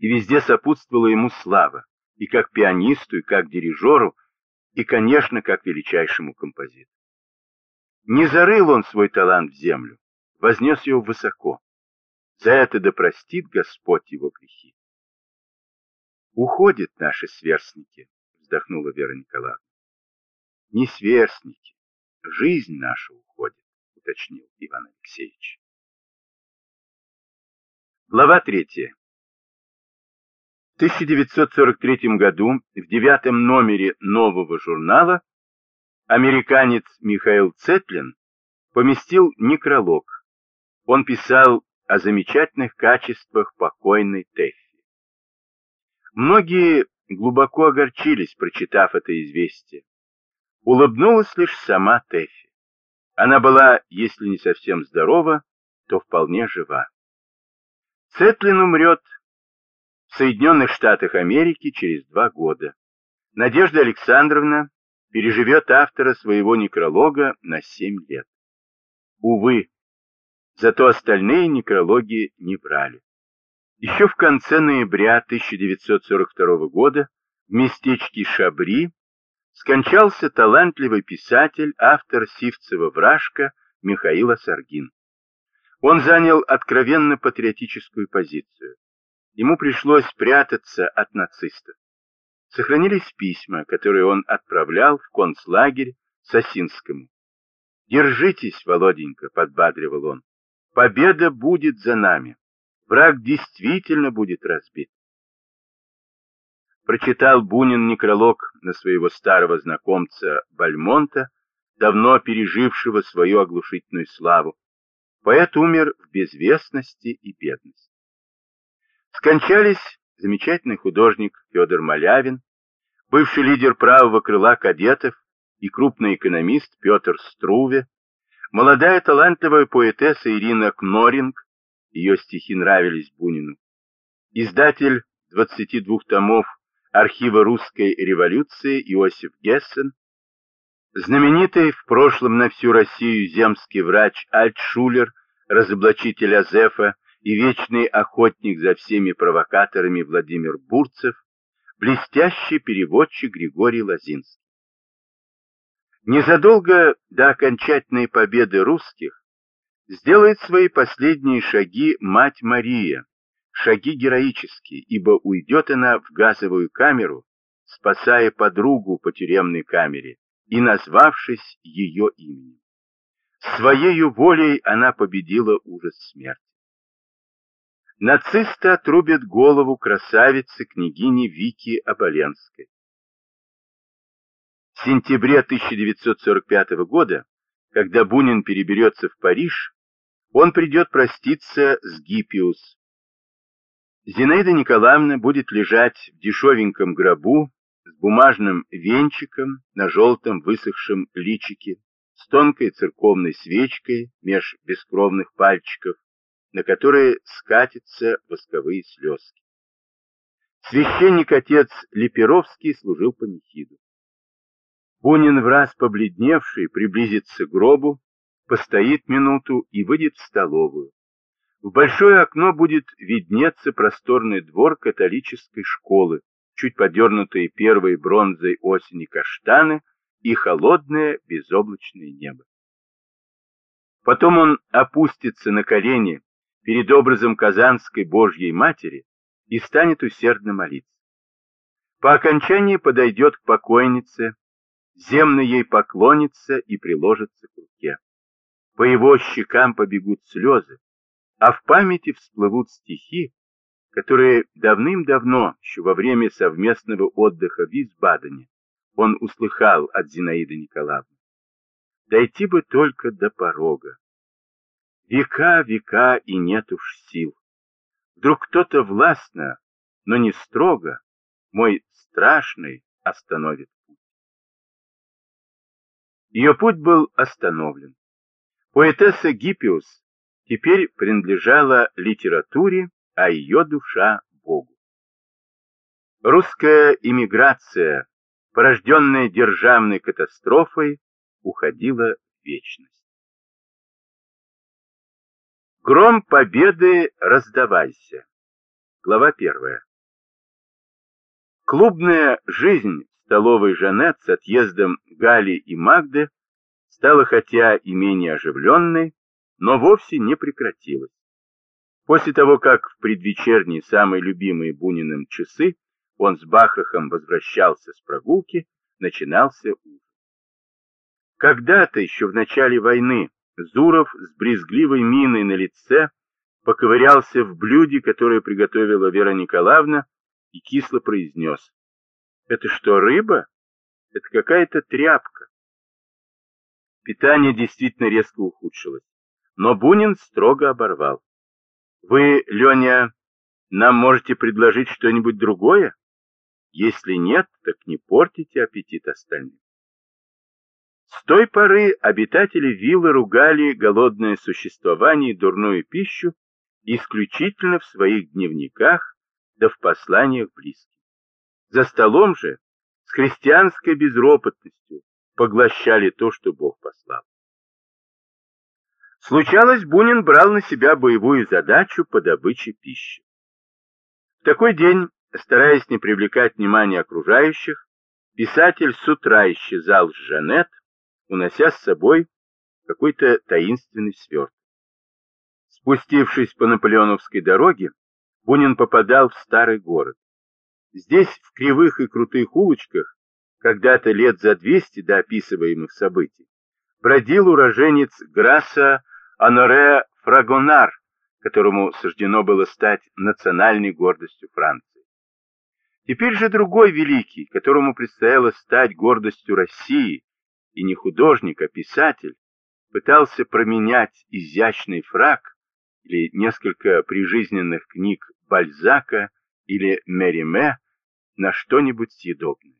и везде сопутствовала ему слава, и как пианисту, и как дирижеру, и, конечно, как величайшему композитору. Не зарыл он свой талант в землю, вознес его высоко. За это да простит Господь его грехи. Уходят наши сверстники, вздохнула Вера Николаевна. Не сверстники, жизнь наша уходит, уточнил Иван Алексеевич. Глава третья. В 1943 году в девятом номере нового журнала американец Михаил Цетлин поместил некролог. Он писал о замечательных качествах покойной Тэффи. Многие глубоко огорчились, прочитав это известие. Улыбнулась лишь сама Тэффи. Она была, если не совсем здорова, то вполне жива. Цетлин умрет в Соединенных Штатах Америки через два года. Надежда Александровна переживет автора своего некролога на семь лет. Увы, зато остальные некрологи не брали. Еще в конце ноября 1942 года в местечке Шабри скончался талантливый писатель, автор Сивцева «Вражка» Михаил Асаргин. Он занял откровенно патриотическую позицию. Ему пришлось прятаться от нацистов сохранились письма, которые он отправлял в концлагерь Сосинскому. «Держитесь, Володенька», — подбадривал он, — «победа будет за нами. Враг действительно будет разбит». Прочитал Бунин некролог на своего старого знакомца Бальмонта, давно пережившего свою оглушительную славу. Поэт умер в безвестности и бедности. Скончались замечательный художник Федор Малявин, бывший лидер правого крыла кадетов и крупный экономист Петр Струве, молодая талантливая поэтесса Ирина Кноринг, ее стихи нравились Бунину, издатель 22 томов архива русской революции Иосиф Гессен, знаменитый в прошлом на всю Россию земский врач Альтшулер, разоблачитель Азефа и вечный охотник за всеми провокаторами Владимир Бурцев, блестящий переводчик Григорий Лозинский. Незадолго до окончательной победы русских сделает свои последние шаги мать Мария, шаги героические, ибо уйдет она в газовую камеру, спасая подругу по тюремной камере и назвавшись ее именем. Своею волей она победила ужас смерти. Нацисты отрубят голову красавицы княгини Вики Оболенской. В сентябре 1945 года, когда Бунин переберется в Париж, он придет проститься с Гиппиус. Зинаида Николаевна будет лежать в дешевеньком гробу с бумажным венчиком на желтом высохшем личике, с тонкой церковной свечкой меж бескровных пальчиков, на которые скатятся восковые слезки. Священник-отец Леперовский служил панихиду. Бунин в раз побледневший приблизится к гробу, постоит минуту и выйдет в столовую. В большое окно будет виднеться просторный двор католической школы, чуть подернутые первой бронзой осени каштаны и холодное безоблачное небо. Потом он опустится на колени перед образом Казанской Божьей Матери и станет усердно молиться. По окончании подойдет к покойнице, земно ей поклонится и приложится к руке. По его щекам побегут слезы, а в памяти всплывут стихи, которые давным-давно, еще во время совместного отдыха в Висбадене, он услыхал от Зинаиды Николаевны. Дойти бы только до порога. Века, века, и нет уж сил. Вдруг кто-то властно, но не строго, мой страшный остановит путь. Ее путь был остановлен. Поэтесса Гиппиус теперь принадлежала литературе, а ее душа — Богу. Русская иммиграция, порожденная державной катастрофой, уходила в вечность. Гром победы раздавайся. Глава первая. Клубная жизнь столовой Жанет с отъездом Гали и Магды стала хотя и менее оживленной, но вовсе не прекратилась. После того, как в предвечерние самые любимые Буниным часы он с Бахрахом возвращался с прогулки, начинался ужин. Когда-то, еще в начале войны, Зуров с брезгливой миной на лице поковырялся в блюде, которое приготовила Вера Николаевна, и кисло произнес. «Это что, рыба? Это какая-то тряпка». Питание действительно резко ухудшилось, но Бунин строго оборвал. Вы, Леня, нам можете предложить что-нибудь другое? Если нет, так не портите аппетит остальным. С той поры обитатели виллы ругали голодное существование и дурную пищу исключительно в своих дневниках да в посланиях близких. За столом же с христианской безропотностью поглощали то, что Бог послал. Случалось, Бунин брал на себя боевую задачу по добыче пищи. В такой день, стараясь не привлекать внимания окружающих, писатель с утра исчезал с Жанет, унося с собой какой-то таинственный сверток. Спустившись по Наполеоновской дороге, Бунин попадал в старый город. Здесь, в кривых и крутых улочках, когда-то лет за 200 до описываемых событий, бродил уроженец Граса Аноре Фрагонар, которому суждено было стать национальной гордостью Франции. Теперь же другой великий, которому предстояло стать гордостью России, и не художник, а писатель, пытался променять изящный фраг или несколько прижизненных книг Бальзака или Мериме на что-нибудь съедобное.